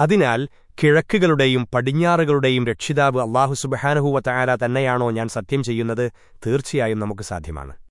അതിനാൽ കിഴക്കുകളുടെയും പടിഞ്ഞാറുകളുടെയും രക്ഷിതാവ് അള്ളാഹു സുബഹാനഹുവ തന്നെയാണോ ഞാൻ സത്യം ചെയ്യുന്നത്? തീർച്ചയായും നമുക്ക് സാധ്യമാണ്.